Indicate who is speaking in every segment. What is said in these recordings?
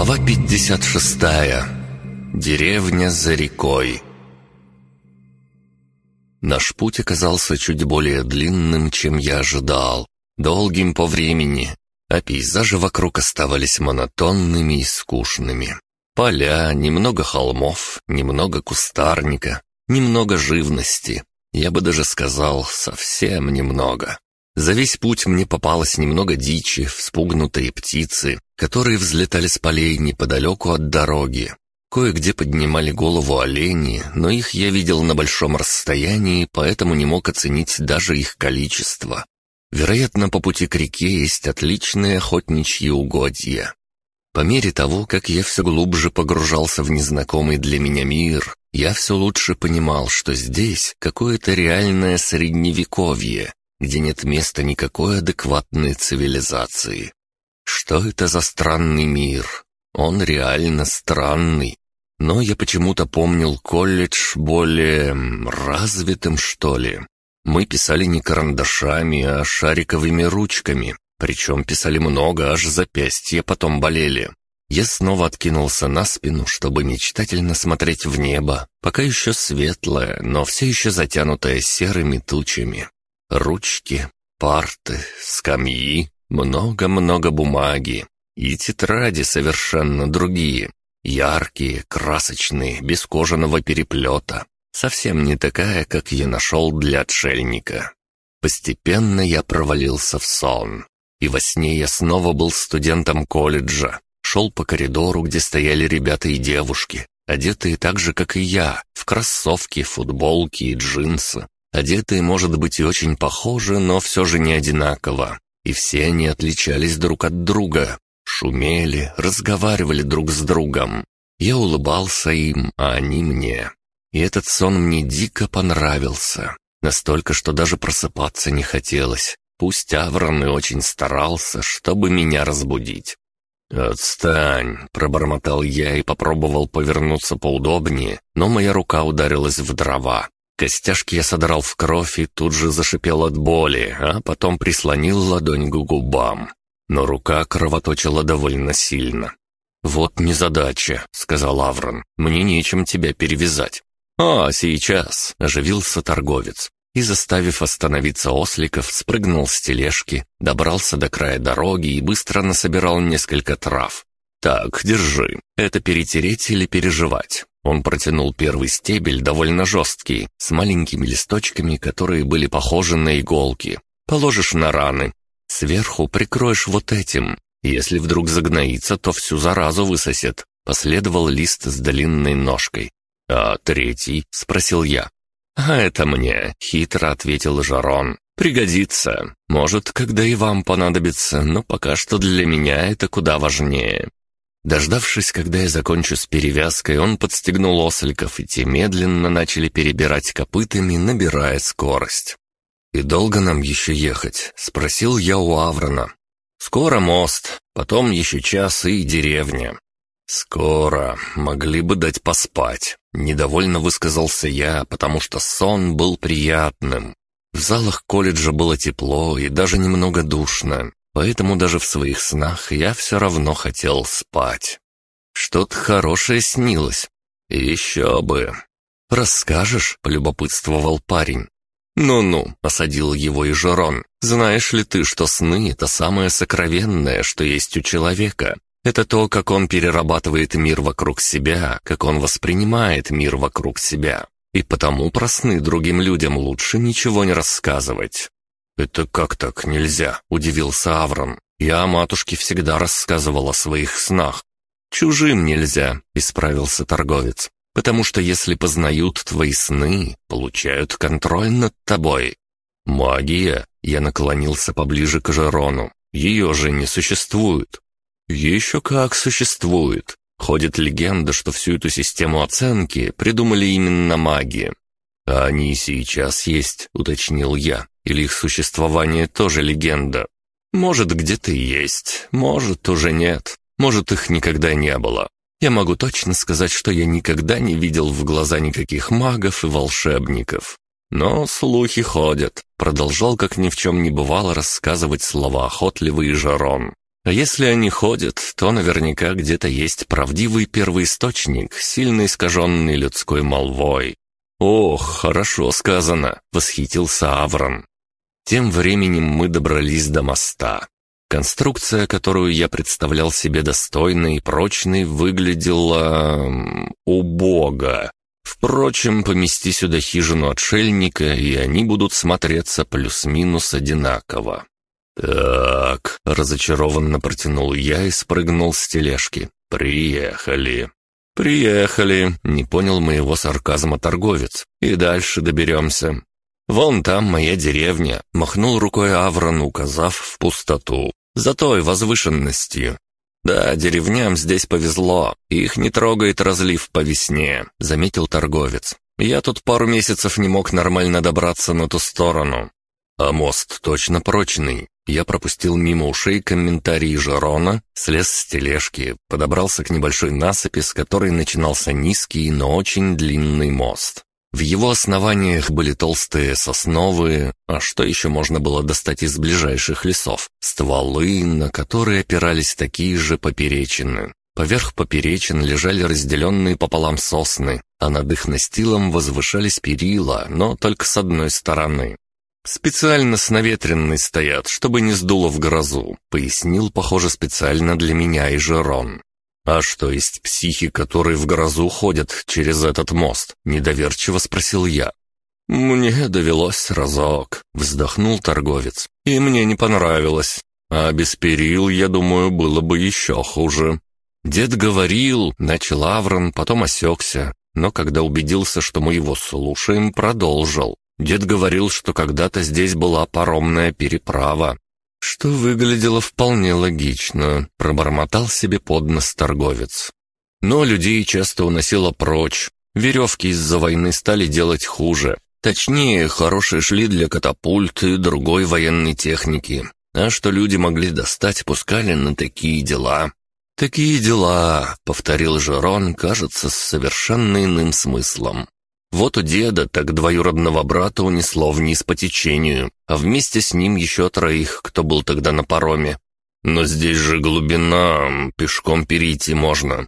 Speaker 1: Глава 56. Деревня за рекой. Наш путь оказался чуть более длинным, чем я ожидал, долгим по времени, а пейзажи вокруг оставались монотонными и скучными. Поля, немного холмов, немного кустарника, немного живности. Я бы даже сказал, совсем немного. За весь путь мне попалось немного дичи, вспугнутые птицы, которые взлетали с полей неподалеку от дороги. Кое-где поднимали голову олени, но их я видел на большом расстоянии, поэтому не мог оценить даже их количество. Вероятно, по пути к реке есть отличные охотничьи угодья. По мере того, как я все глубже погружался в незнакомый для меня мир, я все лучше понимал, что здесь какое-то реальное средневековье, где нет места никакой адекватной цивилизации. Что это за странный мир? Он реально странный. Но я почему-то помнил колледж более... развитым, что ли. Мы писали не карандашами, а шариковыми ручками, причем писали много, аж запястья потом болели. Я снова откинулся на спину, чтобы мечтательно смотреть в небо, пока еще светлое, но все еще затянутое серыми тучами. Ручки, парты, скамьи, много-много бумаги. И тетради совершенно другие. Яркие, красочные, без кожаного переплета. Совсем не такая, как я нашел для отшельника. Постепенно я провалился в сон. И во сне я снова был студентом колледжа. Шел по коридору, где стояли ребята и девушки, одетые так же, как и я, в кроссовки, футболки и джинсы. Одетые, может быть, и очень похожи, но все же не одинаково. И все они отличались друг от друга. Шумели, разговаривали друг с другом. Я улыбался им, а они мне. И этот сон мне дико понравился. Настолько, что даже просыпаться не хотелось. Пусть Аврон и очень старался, чтобы меня разбудить. «Отстань!» — пробормотал я и попробовал повернуться поудобнее, но моя рука ударилась в дрова. Костяшки я содрал в кровь и тут же зашипел от боли, а потом прислонил ладонь к губам. Но рука кровоточила довольно сильно. «Вот незадача», — сказал Аврон. «Мне нечем тебя перевязать». «А, сейчас», — оживился торговец и, заставив остановиться осликов, спрыгнул с тележки, добрался до края дороги и быстро насобирал несколько трав. «Так, держи. Это перетереть или переживать?» Он протянул первый стебель, довольно жесткий, с маленькими листочками, которые были похожи на иголки. «Положишь на раны. Сверху прикроешь вот этим. Если вдруг загноится, то всю заразу высосет». Последовал лист с длинной ножкой. «А третий?» — спросил я. «А это мне», — хитро ответил Жарон. «Пригодится. Может, когда и вам понадобится, но пока что для меня это куда важнее». Дождавшись, когда я закончу с перевязкой, он подстегнул осликов, и те медленно начали перебирать копытами, набирая скорость. «И долго нам еще ехать?» — спросил я у Аврона. «Скоро мост, потом еще час и деревня. «Скоро. Могли бы дать поспать». Недовольно высказался я, потому что сон был приятным. В залах колледжа было тепло и даже немного душно, поэтому даже в своих снах я все равно хотел спать. Что-то хорошее снилось. Еще бы. «Расскажешь?» — полюбопытствовал парень. «Ну-ну», — осадил его и Жерон. «Знаешь ли ты, что сны — это самое сокровенное, что есть у человека? Это то, как он перерабатывает мир вокруг себя, как он воспринимает мир вокруг себя. И потому про сны другим людям лучше ничего не рассказывать. «Это как так нельзя?» – удивился Аврон. «Я матушке всегда рассказывал о своих снах». «Чужим нельзя», – исправился торговец. «Потому что если познают твои сны, получают контроль над тобой». «Магия?» – я наклонился поближе к Жерону. «Ее же не существует». Еще как существует. Ходит легенда, что всю эту систему оценки придумали именно маги. А они сейчас есть, уточнил я. Или их существование тоже легенда? Может, где-то есть, может, уже нет. Может, их никогда не было. Я могу точно сказать, что я никогда не видел в глаза никаких магов и волшебников. Но слухи ходят. Продолжал, как ни в чем не бывало, рассказывать слова охотливый Жарон. А если они ходят, то наверняка где-то есть правдивый первоисточник, сильно искаженный людской молвой. «Ох, хорошо сказано», — восхитился Аврон. Тем временем мы добрались до моста. Конструкция, которую я представлял себе достойной и прочной, выглядела... убого. Впрочем, помести сюда хижину отшельника, и они будут смотреться плюс-минус одинаково. «Так», — разочарованно протянул я и спрыгнул с тележки. «Приехали». «Приехали», — не понял моего сарказма торговец. «И дальше доберемся». «Вон там моя деревня», — махнул рукой Аврон, указав в пустоту. «За той возвышенностью. «Да, деревням здесь повезло, их не трогает разлив по весне», — заметил торговец. «Я тут пару месяцев не мог нормально добраться на ту сторону». «А мост точно прочный». Я пропустил мимо ушей комментарии Жерона, слез с тележки, подобрался к небольшой насыпи, с которой начинался низкий, но очень длинный мост. В его основаниях были толстые сосновые, а что еще можно было достать из ближайших лесов? Стволы, на которые опирались такие же поперечины. Поверх поперечин лежали разделенные пополам сосны, а над их настилом возвышались перила, но только с одной стороны. «Специально с наветренной стоят, чтобы не сдуло в грозу», — пояснил, похоже, специально для меня и Жерон. «А что, есть психи, которые в грозу ходят через этот мост?» — недоверчиво спросил я. «Мне довелось разок», — вздохнул торговец. «И мне не понравилось. А без перил, я думаю, было бы еще хуже». Дед говорил, начал Аврон, потом осекся, но когда убедился, что мы его слушаем, продолжил. Дед говорил, что когда-то здесь была паромная переправа, что выглядело вполне логично, пробормотал себе под нос торговец. Но людей часто уносило прочь. Веревки из-за войны стали делать хуже. Точнее, хорошие шли для катапульт и другой военной техники. А что люди могли достать, пускали на такие дела. «Такие дела», — повторил Жерон, кажется, с совершенно иным смыслом. Вот у деда так двоюродного брата унесло вниз по течению, а вместе с ним еще троих, кто был тогда на пароме. Но здесь же глубина, пешком перейти можно.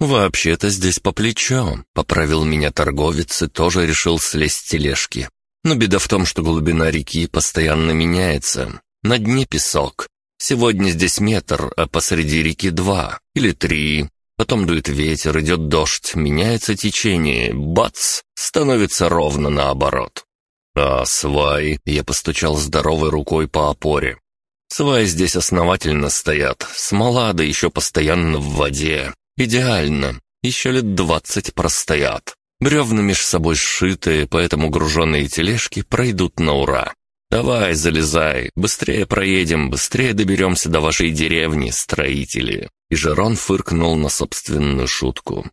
Speaker 1: «Вообще-то здесь по плечо», — поправил меня торговец и тоже решил слезть с тележки. Но беда в том, что глубина реки постоянно меняется. На дне песок. Сегодня здесь метр, а посреди реки два или три. Потом дует ветер, идет дождь, меняется течение, бац, становится ровно наоборот. А свай, я постучал здоровой рукой по опоре. Сваи здесь основательно стоят, смола да еще постоянно в воде. Идеально, еще лет двадцать простоят. Бревна меж собой сшитые, поэтому груженные тележки пройдут на ура. «Давай, залезай, быстрее проедем, быстрее доберемся до вашей деревни, строители». И Жерон фыркнул на собственную шутку.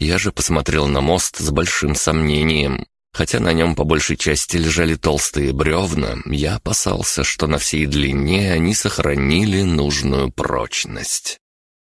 Speaker 1: Я же посмотрел на мост с большим сомнением. Хотя на нем по большей части лежали толстые бревна, я опасался, что на всей длине они сохранили нужную прочность.